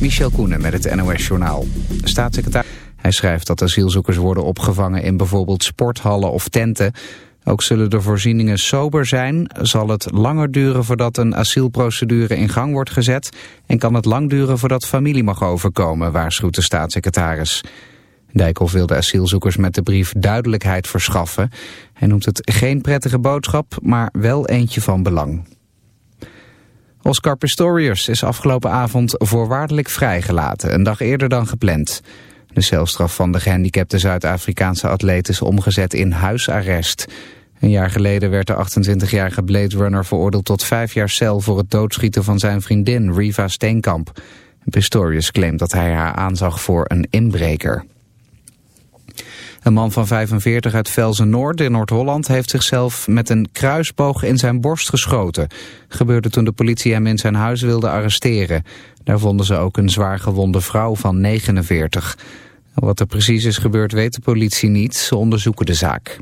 Michel Koenen met het NOS-journaal. Staatssecretaris... Hij schrijft dat asielzoekers worden opgevangen in bijvoorbeeld sporthallen of tenten. Ook zullen de voorzieningen sober zijn, zal het langer duren voordat een asielprocedure in gang wordt gezet... en kan het lang duren voordat familie mag overkomen, waarschuwt de staatssecretaris. Dijkhoff wil de asielzoekers met de brief duidelijkheid verschaffen. Hij noemt het geen prettige boodschap, maar wel eentje van belang. Oscar Pistorius is afgelopen avond voorwaardelijk vrijgelaten, een dag eerder dan gepland. De celstraf van de gehandicapte Zuid-Afrikaanse atleet is omgezet in huisarrest. Een jaar geleden werd de 28-jarige Blade Runner veroordeeld tot vijf jaar cel voor het doodschieten van zijn vriendin Riva Steenkamp. Pistorius claimt dat hij haar aanzag voor een inbreker. Een man van 45 uit Velzen-Noord in Noord-Holland heeft zichzelf met een kruisboog in zijn borst geschoten. Gebeurde toen de politie hem in zijn huis wilde arresteren. Daar vonden ze ook een zwaar gewonde vrouw van 49. Wat er precies is gebeurd weet de politie niet, ze onderzoeken de zaak.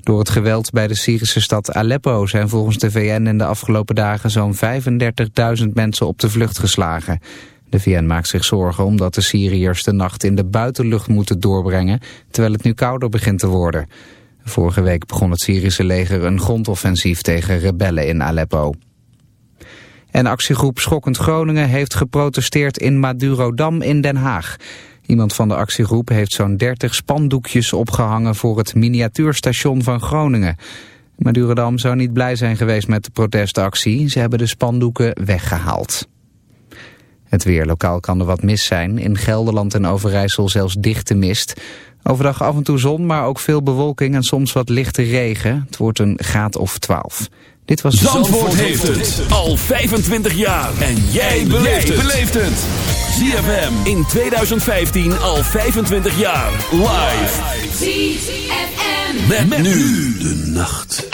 Door het geweld bij de Syrische stad Aleppo zijn volgens de VN in de afgelopen dagen zo'n 35.000 mensen op de vlucht geslagen. De VN maakt zich zorgen omdat de Syriërs de nacht in de buitenlucht moeten doorbrengen, terwijl het nu kouder begint te worden. Vorige week begon het Syrische leger een grondoffensief tegen rebellen in Aleppo. En actiegroep Schokkend Groningen heeft geprotesteerd in Madurodam in Den Haag. Iemand van de actiegroep heeft zo'n 30 spandoekjes opgehangen voor het miniatuurstation van Groningen. Madurodam zou niet blij zijn geweest met de protestactie. Ze hebben de spandoeken weggehaald. Het weer lokaal kan er wat mis zijn. In Gelderland en Overijssel zelfs dichte mist. Overdag af en toe zon, maar ook veel bewolking en soms wat lichte regen. Het wordt een graad of 12. Dit was Zandvoort, Zandvoort heeft het al 25 jaar. En jij beleeft het. ZFM in 2015 al 25 jaar. Live. ZFM. Met, met nu de nacht.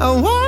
I want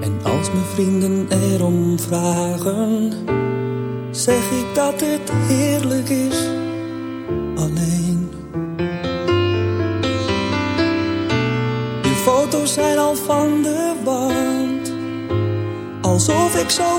En als mijn vrienden erom vragen, zeg ik dat het heerlijk is alleen. Je foto's zijn al van de wand, alsof ik zo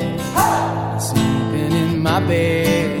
Baby.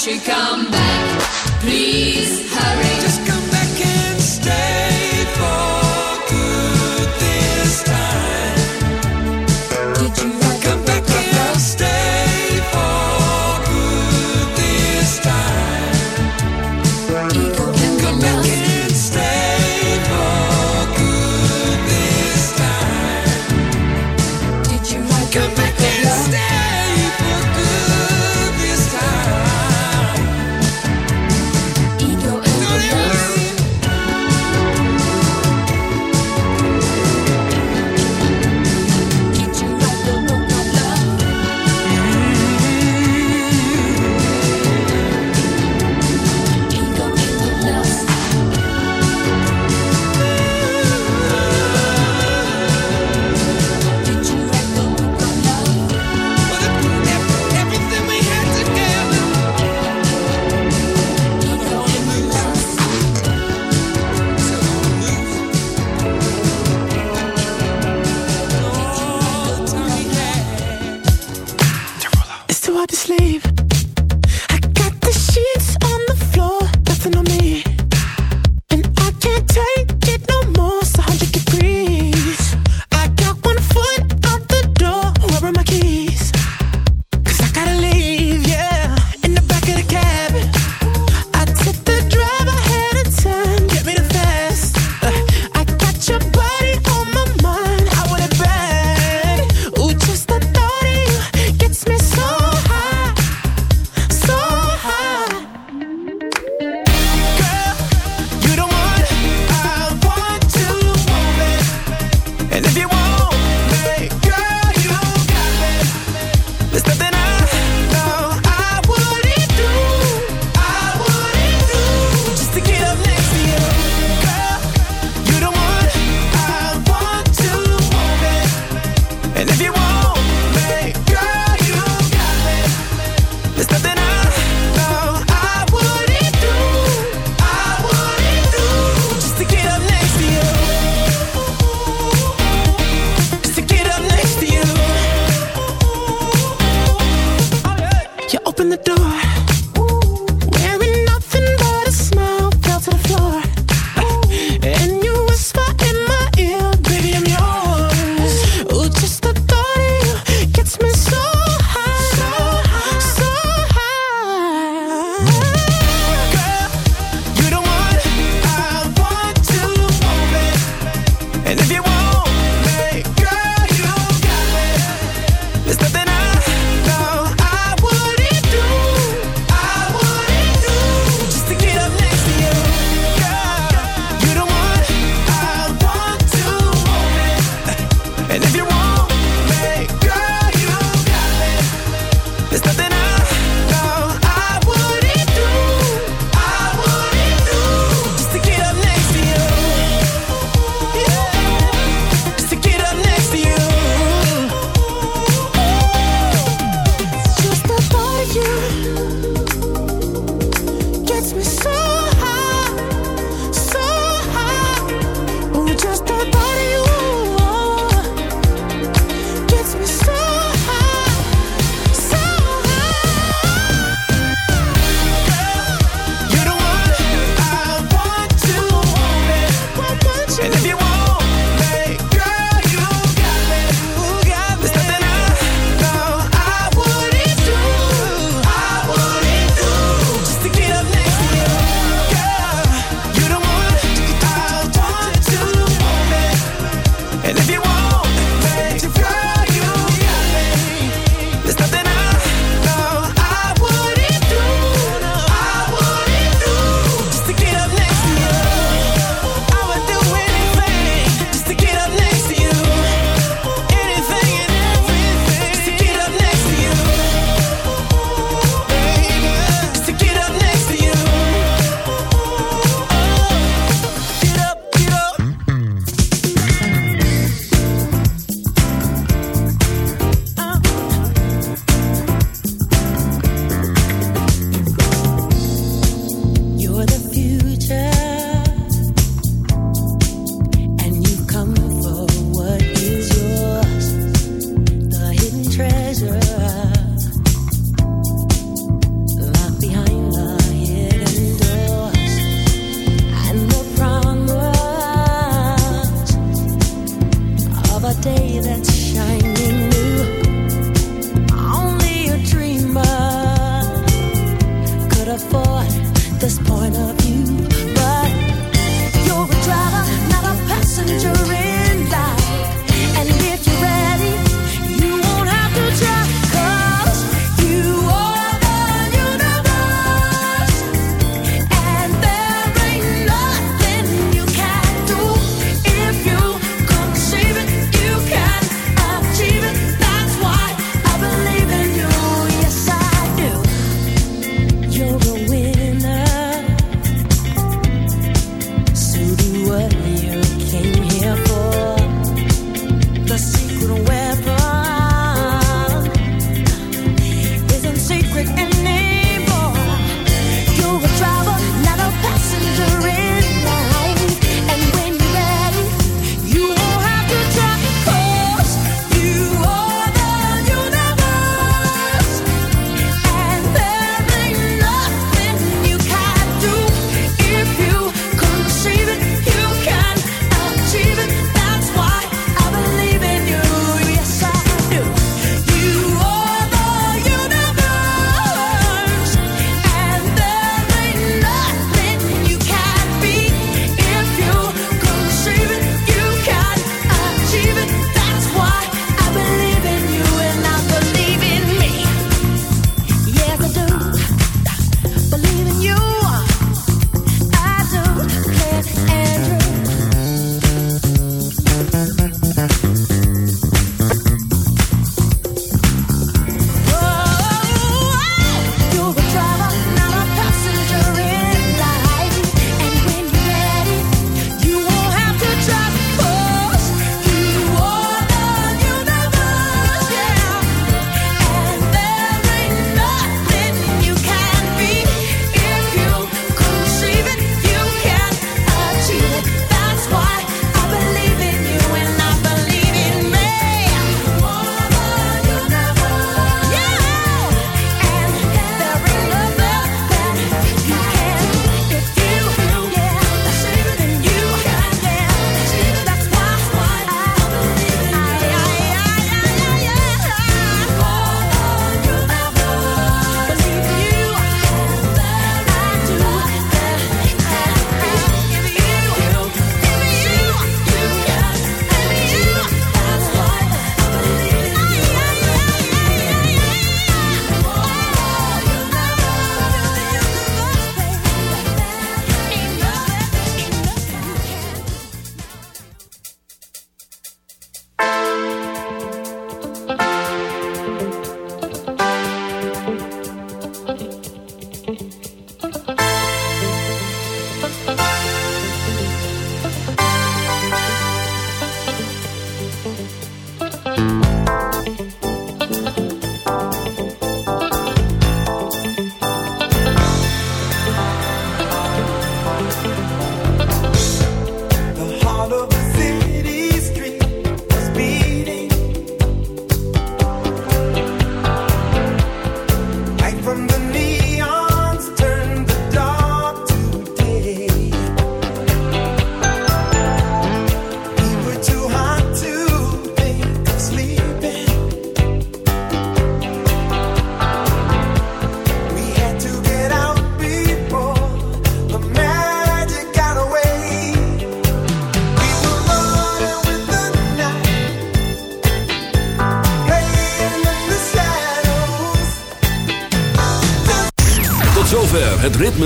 she come back?